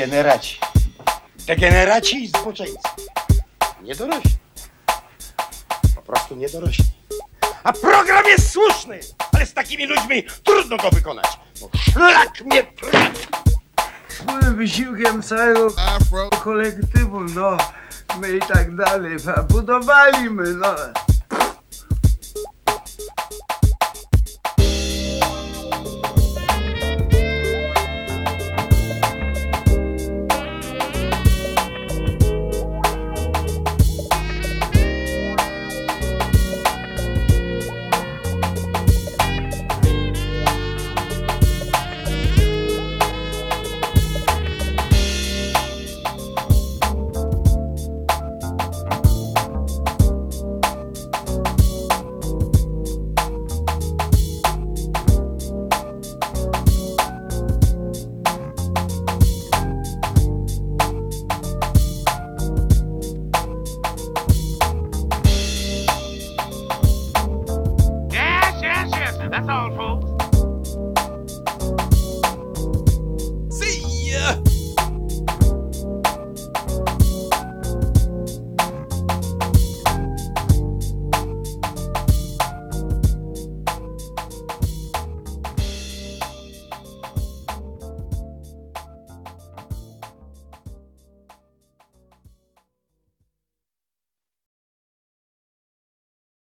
Degeneraci. Degeneraci i zboczeńcy. Niedorośli. Po prostu niedorośli. A program jest słuszny, ale z takimi ludźmi trudno go wykonać. Bo szlak mnie trafi. Wspólnym wysiłkiem całego kolektywu, no. My i tak dalej. Budowaliśmy, no. That's all, folks.